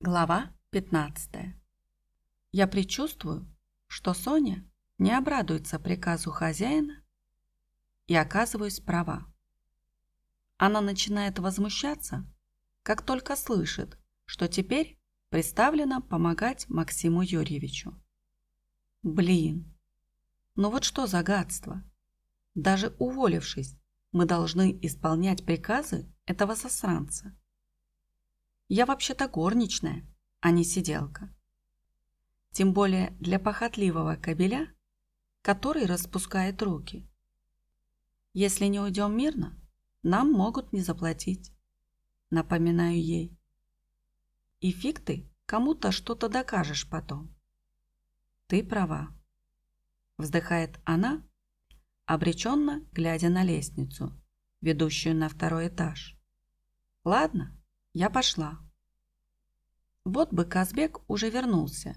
Глава 15. Я предчувствую, что Соня не обрадуется приказу хозяина и оказываюсь права. Она начинает возмущаться, как только слышит, что теперь представлено помогать Максиму Юрьевичу. Блин, ну вот что за гадство? Даже уволившись, мы должны исполнять приказы этого засранца. Я вообще-то горничная, а не сиделка. Тем более для похотливого кобеля, который распускает руки. Если не уйдем мирно, нам могут не заплатить. Напоминаю ей. И фиг ты кому-то что-то докажешь потом. Ты права. Вздыхает она, обреченно глядя на лестницу, ведущую на второй этаж. Ладно, я пошла. Вот бы Казбек уже вернулся.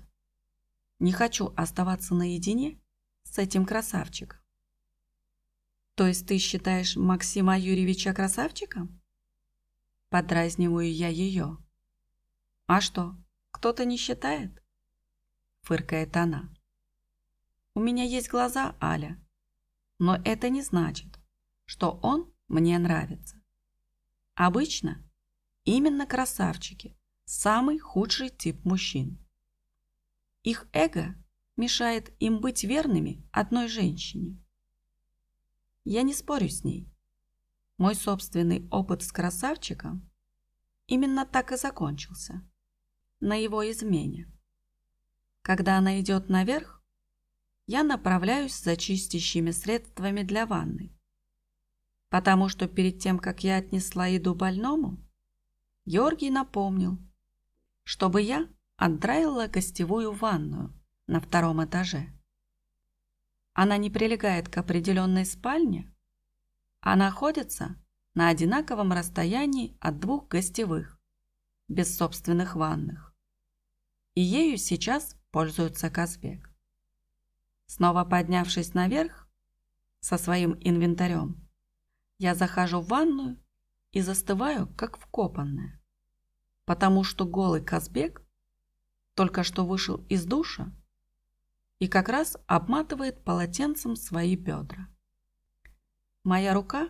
Не хочу оставаться наедине с этим красавчиком. То есть ты считаешь Максима Юрьевича красавчиком? Подразниваю я ее. А что, кто-то не считает? Фыркает она. У меня есть глаза, Аля. Но это не значит, что он мне нравится. Обычно Именно красавчики – самый худший тип мужчин. Их эго мешает им быть верными одной женщине. Я не спорю с ней. Мой собственный опыт с красавчиком именно так и закончился. На его измене. Когда она идет наверх, я направляюсь за чистящими средствами для ванны. Потому что перед тем, как я отнесла еду больному, Георгий напомнил, чтобы я отдраила гостевую ванную на втором этаже. Она не прилегает к определенной спальне, а находится на одинаковом расстоянии от двух гостевых, без собственных ванных. И ею сейчас пользуется Казбек. Снова поднявшись наверх со своим инвентарем, я захожу в ванную и застываю, как вкопанная. Потому что голый Казбек только что вышел из душа и как раз обматывает полотенцем свои бедра. Моя рука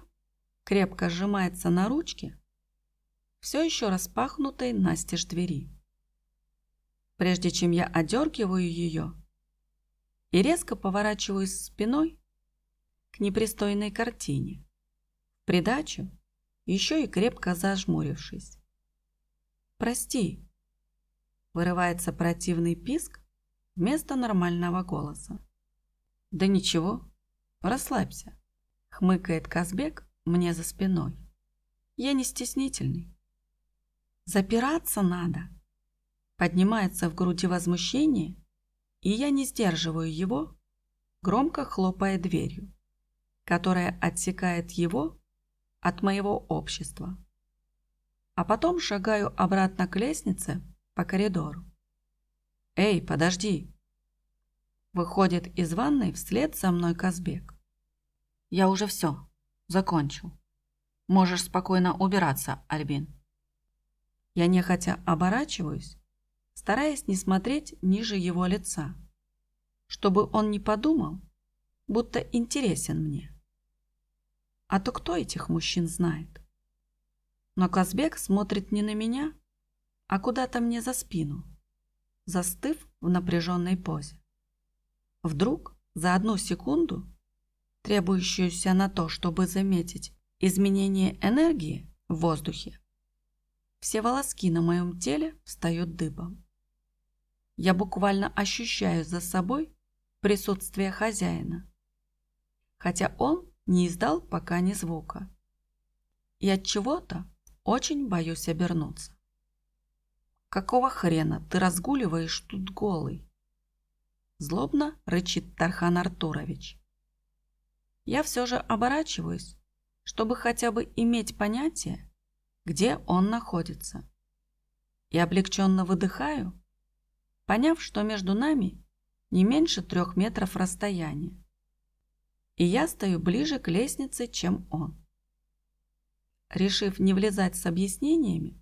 крепко сжимается на ручке, все еще распахнутой настежь двери. Прежде чем я одергиваю ее и резко поворачиваюсь спиной к непристойной картине, придачу еще и крепко зажмурившись. «Прости», — вырывается противный писк вместо нормального голоса. «Да ничего, расслабься», — хмыкает Казбек мне за спиной. «Я не стеснительный». «Запираться надо», — поднимается в груди возмущение, и я не сдерживаю его, громко хлопая дверью, которая отсекает его от моего общества. А потом шагаю обратно к лестнице по коридору. «Эй, подожди!» Выходит из ванной вслед за мной Казбек. «Я уже все, закончил. Можешь спокойно убираться, Альбин». Я нехотя оборачиваюсь, стараясь не смотреть ниже его лица, чтобы он не подумал, будто интересен мне. А то кто этих мужчин знает? Но Казбек смотрит не на меня, а куда-то мне за спину, застыв в напряженной позе. Вдруг за одну секунду, требующуюся на то, чтобы заметить изменение энергии в воздухе, все волоски на моем теле встают дыбом. Я буквально ощущаю за собой присутствие хозяина, хотя он не издал пока ни звука. И от чего-то очень боюсь обернуться. Какого хрена ты разгуливаешь тут голый? Злобно рычит Тархан Артурович. Я все же оборачиваюсь, чтобы хотя бы иметь понятие, где он находится. И облегченно выдыхаю, поняв, что между нами не меньше трех метров расстояния и я стою ближе к лестнице, чем он. Решив не влезать с объяснениями,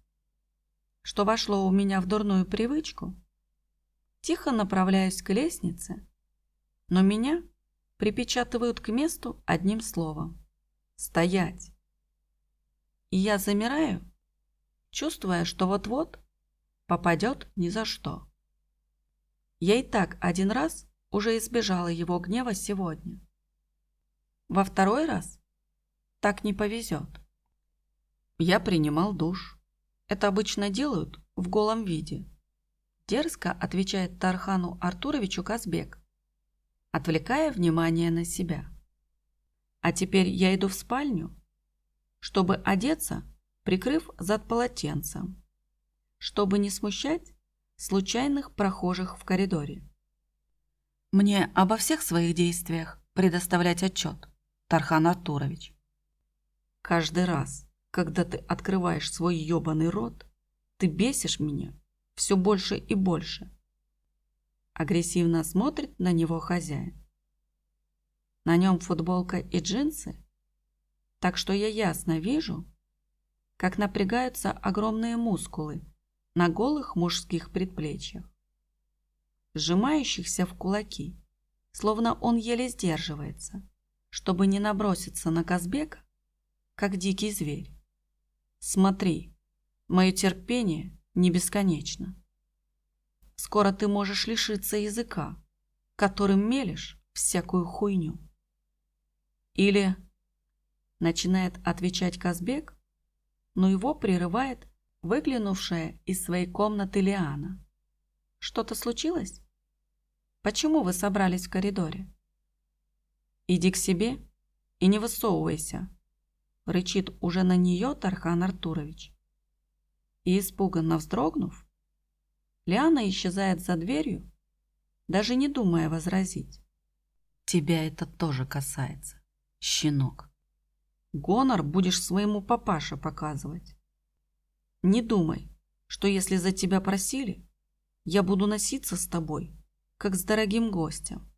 что вошло у меня в дурную привычку, тихо направляюсь к лестнице, но меня припечатывают к месту одним словом «Стоять!». И я замираю, чувствуя, что вот-вот попадет ни за что. Я и так один раз уже избежала его гнева сегодня. Во второй раз так не повезет. Я принимал душ. Это обычно делают в голом виде. Дерзко отвечает Тархану Артуровичу Казбек, отвлекая внимание на себя. А теперь я иду в спальню, чтобы одеться, прикрыв зад полотенцем, чтобы не смущать случайных прохожих в коридоре. Мне обо всех своих действиях предоставлять отчет, Тархан Артурович. Каждый раз, когда ты открываешь свой ебаный рот, ты бесишь меня все больше и больше. Агрессивно смотрит на него хозяин. На нем футболка и джинсы, так что я ясно вижу, как напрягаются огромные мускулы на голых мужских предплечьях сжимающихся в кулаки, словно он еле сдерживается, чтобы не наброситься на Казбека, как дикий зверь. Смотри, мое терпение не бесконечно. Скоро ты можешь лишиться языка, которым мелешь всякую хуйню. Или начинает отвечать Казбек, но его прерывает выглянувшая из своей комнаты Лиана. Что-то случилось? Почему вы собрались в коридоре? Иди к себе и не высовывайся, рычит уже на нее Тархан Артурович. И испуганно вздрогнув, Лиана исчезает за дверью, даже не думая возразить. Тебя это тоже касается, щенок. Гонор будешь своему папаше показывать. Не думай, что если за тебя просили, я буду носиться с тобой, как с дорогим гостем.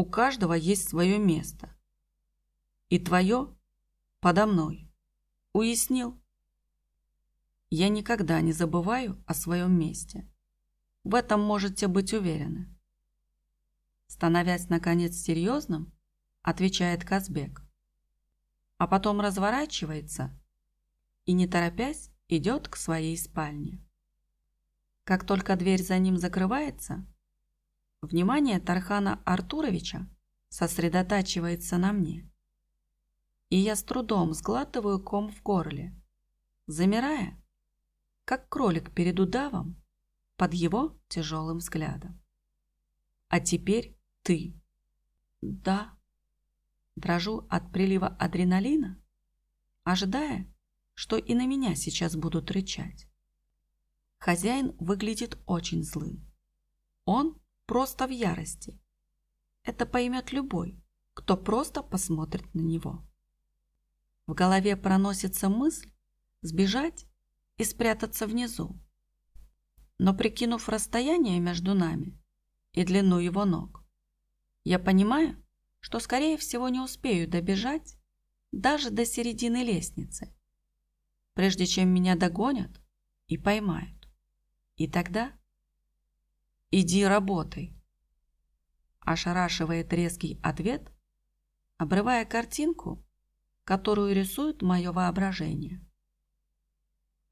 У каждого есть свое место. И твое подо мной. Уяснил? Я никогда не забываю о своем месте. В этом можете быть уверены. Становясь, наконец, серьезным, отвечает Казбек. А потом разворачивается и, не торопясь, идет к своей спальне. Как только дверь за ним закрывается, внимание Тархана Артуровича сосредотачивается на мне. И я с трудом сглатываю ком в горле, замирая, как кролик перед удавом под его тяжелым взглядом. А теперь ты. Да. Дрожу от прилива адреналина, ожидая, что и на меня сейчас будут рычать. Хозяин выглядит очень злым. Он просто в ярости. Это поймет любой, кто просто посмотрит на него. В голове проносится мысль сбежать и спрятаться внизу. Но прикинув расстояние между нами и длину его ног, я понимаю, что скорее всего не успею добежать даже до середины лестницы, прежде чем меня догонят и поймают. И тогда «Иди работай», ошарашивает резкий ответ, обрывая картинку, которую рисует мое воображение.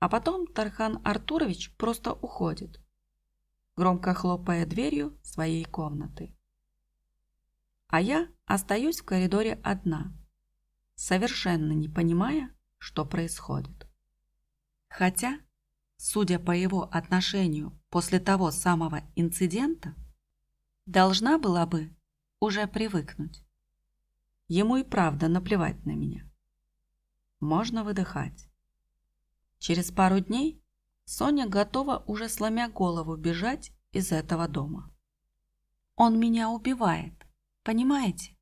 А потом Тархан Артурович просто уходит, громко хлопая дверью своей комнаты. А я остаюсь в коридоре одна, совершенно не понимая, что происходит. Хотя судя по его отношению после того самого инцидента, должна была бы уже привыкнуть. Ему и правда наплевать на меня. Можно выдыхать. Через пару дней Соня готова уже сломя голову бежать из этого дома. Он меня убивает, понимаете?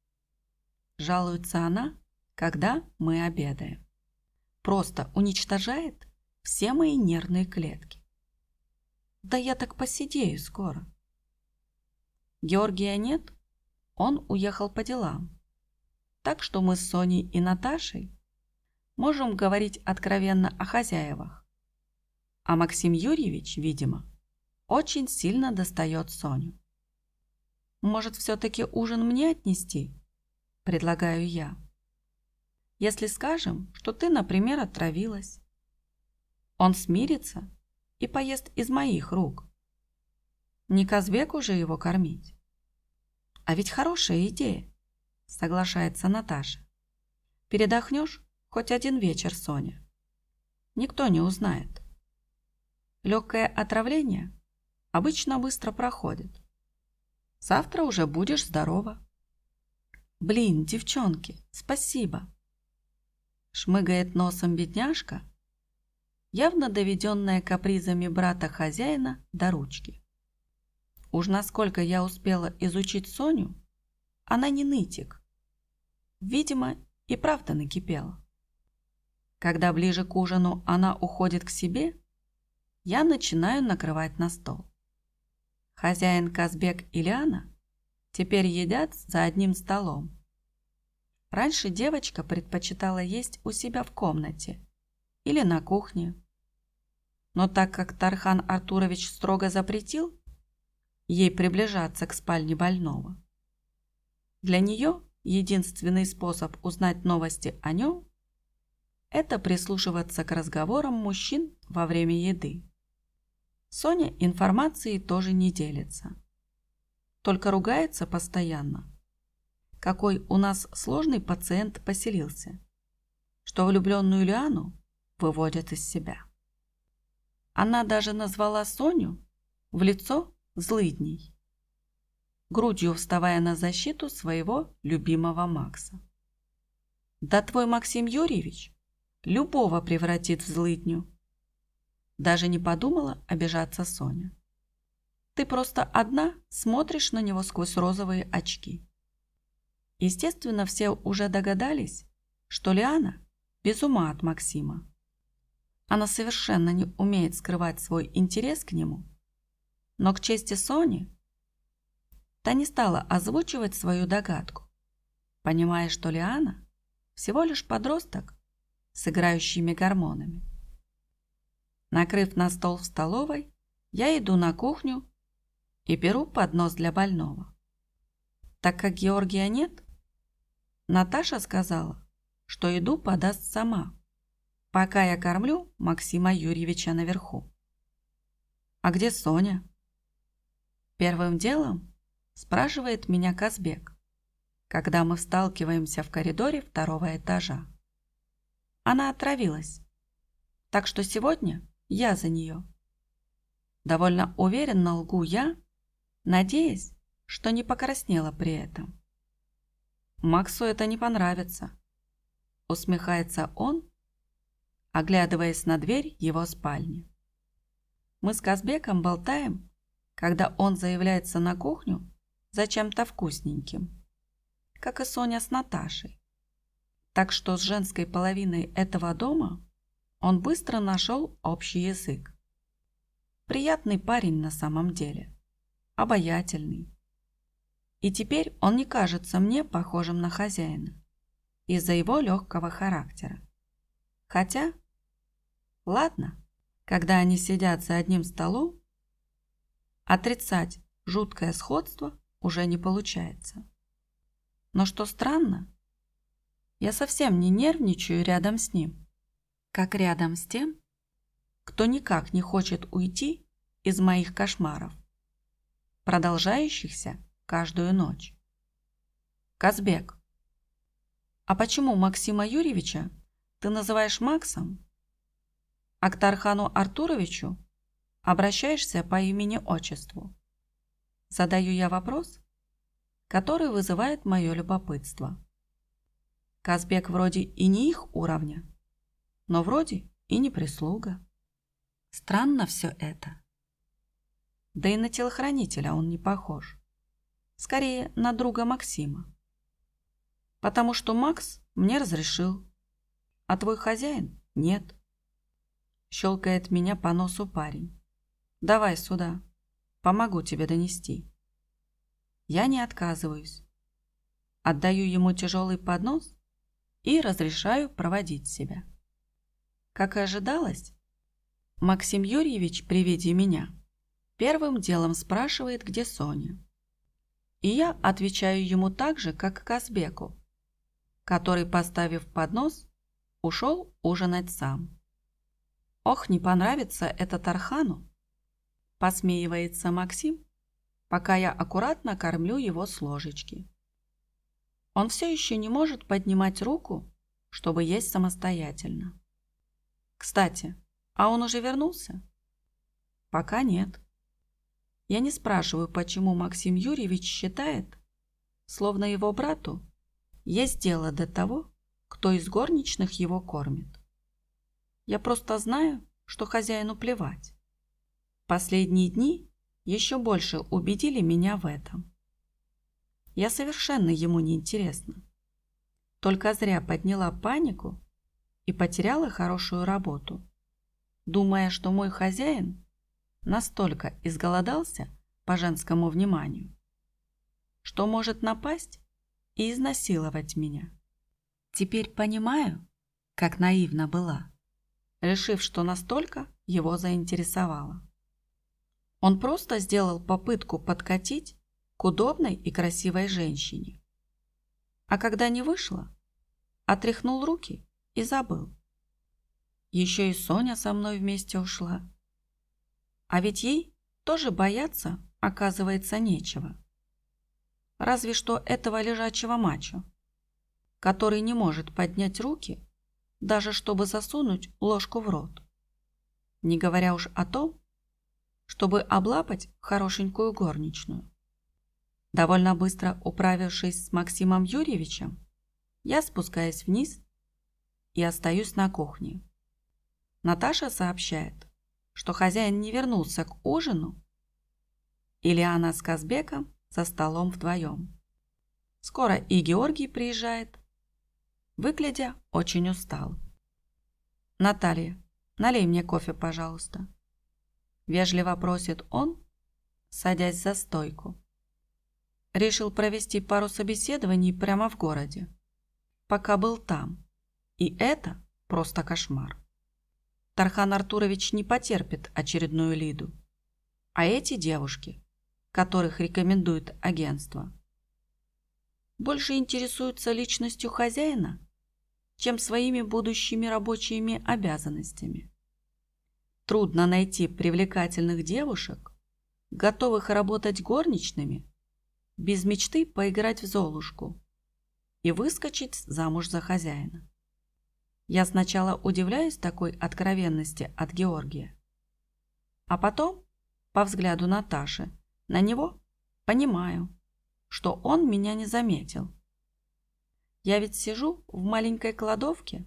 Жалуется она, когда мы обедаем. Просто уничтожает все мои нервные клетки. Да я так посидею скоро. Георгия нет, он уехал по делам. Так что мы с Соней и Наташей можем говорить откровенно о хозяевах. А Максим Юрьевич, видимо, очень сильно достает Соню. Может, все-таки ужин мне отнести? Предлагаю я. Если скажем, что ты, например, отравилась. Он смирится и поест из моих рук. Не Казбеку же его кормить. А ведь хорошая идея, соглашается Наташа. Передохнешь хоть один вечер, Соня. Никто не узнает. Легкое отравление обычно быстро проходит. Завтра уже будешь здорова. Блин, девчонки, спасибо. Шмыгает носом бедняжка, явно доведенная капризами брата-хозяина до ручки. Уж насколько я успела изучить Соню, она не нытик. Видимо, и правда накипела. Когда ближе к ужину она уходит к себе, я начинаю накрывать на стол. Хозяин Казбек и Лиана теперь едят за одним столом. Раньше девочка предпочитала есть у себя в комнате или на кухне. Но так как Тархан Артурович строго запретил ей приближаться к спальне больного, для нее единственный способ узнать новости о нем – это прислушиваться к разговорам мужчин во время еды. Соня информацией тоже не делится. Только ругается постоянно. Какой у нас сложный пациент поселился, что влюбленную Лиану выводят из себя. Она даже назвала Соню в лицо злыдней, грудью вставая на защиту своего любимого Макса. Да твой Максим Юрьевич любого превратит в злыдню, даже не подумала обижаться Соня. Ты просто одна смотришь на него сквозь розовые очки. Естественно, все уже догадались, что Лиана без ума от Максима. Она совершенно не умеет скрывать свой интерес к нему. Но к чести Сони, та не стала озвучивать свою догадку, понимая, что Лиана всего лишь подросток с играющими гормонами. Накрыв на стол в столовой, я иду на кухню и беру поднос для больного. Так как Георгия нет, Наташа сказала, что еду подаст сама, пока я кормлю Максима Юрьевича наверху. «А где Соня?» Первым делом спрашивает меня Казбек, когда мы сталкиваемся в коридоре второго этажа. Она отравилась, так что сегодня я за нее. Довольно уверенно лгу я, надеясь, что не покраснела при этом. Максу это не понравится. Усмехается он, оглядываясь на дверь его спальни. Мы с Казбеком болтаем, когда он заявляется на кухню за чем-то вкусненьким, как и Соня с Наташей. Так что с женской половиной этого дома он быстро нашел общий язык. Приятный парень на самом деле. Обаятельный. И теперь он не кажется мне похожим на хозяина из-за его легкого характера. Хотя, ладно, когда они сидят за одним столом, отрицать жуткое сходство уже не получается. Но что странно, я совсем не нервничаю рядом с ним как рядом с тем, кто никак не хочет уйти из моих кошмаров, продолжающихся каждую ночь. Казбек, а почему Максима Юрьевича ты называешь Максом, а к Тархану Артуровичу обращаешься по имени-отчеству? Задаю я вопрос, который вызывает мое любопытство. Казбек вроде и не их уровня, но вроде и не прислуга. Странно все это. Да и на телохранителя он не похож. Скорее, на друга Максима. Потому что Макс мне разрешил, а твой хозяин нет. Щелкает меня по носу парень. Давай сюда, помогу тебе донести. Я не отказываюсь. Отдаю ему тяжелый поднос и разрешаю проводить себя. Как и ожидалось, Максим Юрьевич при виде меня первым делом спрашивает, где Соня. И я отвечаю ему так же, как Казбеку, который, поставив поднос, ушел ужинать сам. Ох, не понравится это Тархану, посмеивается Максим, пока я аккуратно кормлю его с ложечки. Он все еще не может поднимать руку, чтобы есть самостоятельно. Кстати, а он уже вернулся? Пока нет. Я не спрашиваю, почему Максим Юрьевич считает, словно его брату есть дело до того, кто из горничных его кормит. Я просто знаю, что хозяину плевать. Последние дни еще больше убедили меня в этом. Я совершенно ему не интересна. Только зря подняла панику и потеряла хорошую работу, думая, что мой хозяин настолько изголодался по женскому вниманию, что может напасть и изнасиловать меня. Теперь понимаю, как наивна была, решив, что настолько его заинтересовало. Он просто сделал попытку подкатить к удобной и красивой женщине. А когда не вышло, отряхнул руки и забыл. Еще и Соня со мной вместе ушла. А ведь ей тоже бояться, оказывается, нечего. Разве что этого лежачего мачо, который не может поднять руки, даже чтобы засунуть ложку в рот. Не говоря уж о том, чтобы облапать хорошенькую горничную. Довольно быстро управившись с Максимом Юрьевичем, я спускаюсь вниз и остаюсь на кухне. Наташа сообщает, что хозяин не вернулся к ужину, или она с Казбеком за столом вдвоем. Скоро и Георгий приезжает, выглядя очень устал. «Наталья, налей мне кофе, пожалуйста», – вежливо просит он, садясь за стойку. Решил провести пару собеседований прямо в городе, пока был там, и это просто кошмар. Тархан Артурович не потерпит очередную Лиду. А эти девушки, которых рекомендует агентство, больше интересуются личностью хозяина, чем своими будущими рабочими обязанностями. Трудно найти привлекательных девушек, готовых работать горничными, без мечты поиграть в Золушку и выскочить замуж за хозяина. Я сначала удивляюсь такой откровенности от Георгия. А потом, по взгляду Наташи, на него понимаю, что он меня не заметил. Я ведь сижу в маленькой кладовке,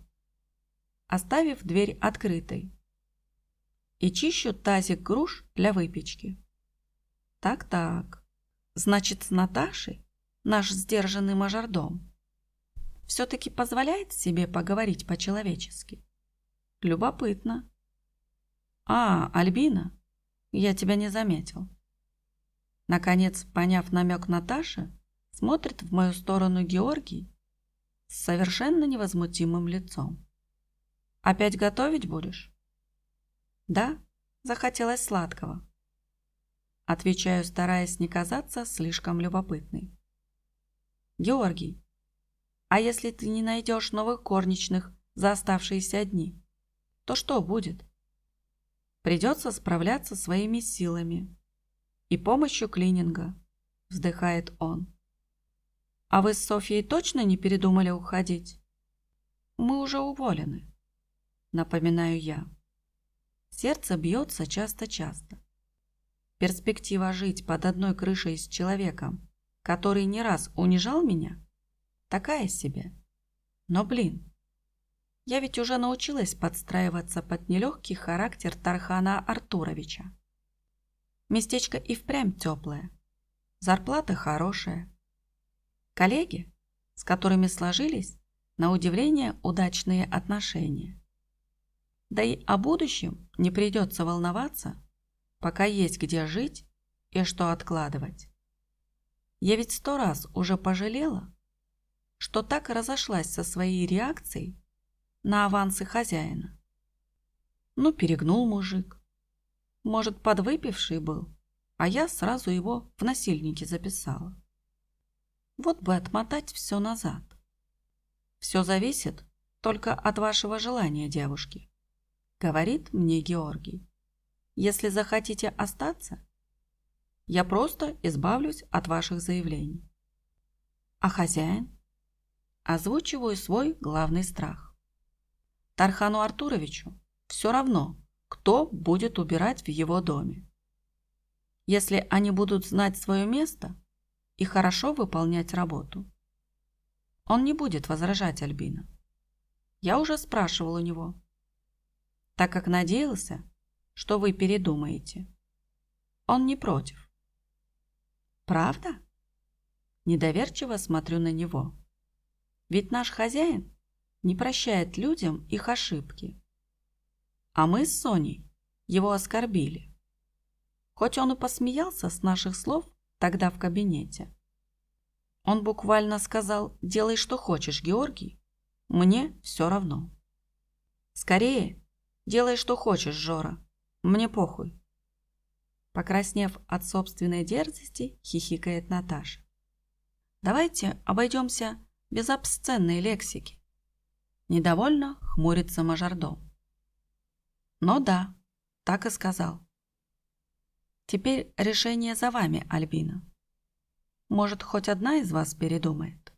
оставив дверь открытой, и чищу тазик груш для выпечки. Так-так, значит, с Наташей наш сдержанный мажордом все-таки позволяет себе поговорить по-человечески. Любопытно. А, Альбина, я тебя не заметил. Наконец, поняв намек Наташи, смотрит в мою сторону Георгий с совершенно невозмутимым лицом. Опять готовить будешь? Да, захотелось сладкого. Отвечаю, стараясь не казаться слишком любопытной. Георгий, а если ты не найдешь новых горничных за оставшиеся дни, то что будет? Придется справляться своими силами и помощью клининга, вздыхает он. А вы с Софьей точно не передумали уходить? Мы уже уволены, напоминаю я. Сердце бьется часто-часто. Перспектива жить под одной крышей с человеком, который не раз унижал меня, Такая себе. Но, блин, я ведь уже научилась подстраиваться под нелегкий характер Тархана Артуровича. Местечко и впрямь теплое. Зарплата хорошая. Коллеги, с которыми сложились, на удивление, удачные отношения. Да и о будущем не придется волноваться, пока есть где жить и что откладывать. Я ведь сто раз уже пожалела, что так разошлась со своей реакцией на авансы хозяина. Ну, перегнул мужик. Может, подвыпивший был, а я сразу его в насильники записала. Вот бы отмотать все назад. Все зависит только от вашего желания, девушки, говорит мне Георгий. Если захотите остаться, я просто избавлюсь от ваших заявлений. А хозяин? Озвучиваю свой главный страх. Тархану Артуровичу все равно, кто будет убирать в его доме. Если они будут знать свое место и хорошо выполнять работу, он не будет возражать Альбина. Я уже спрашивал у него, так как надеялся, что вы передумаете. Он не против. Правда? Недоверчиво смотрю на него. Ведь наш хозяин не прощает людям их ошибки. А мы с Соней его оскорбили. Хоть он и посмеялся с наших слов тогда в кабинете. Он буквально сказал «делай, что хочешь, Георгий, мне все равно». Скорее, делай, что хочешь, Жора, мне похуй. Покраснев от собственной дерзости, хихикает Наташа. Давайте обойдемся без обсценной лексики. Недовольно хмурится мажордом. Но да, так и сказал. Теперь решение за вами, Альбина. Может, хоть одна из вас передумает?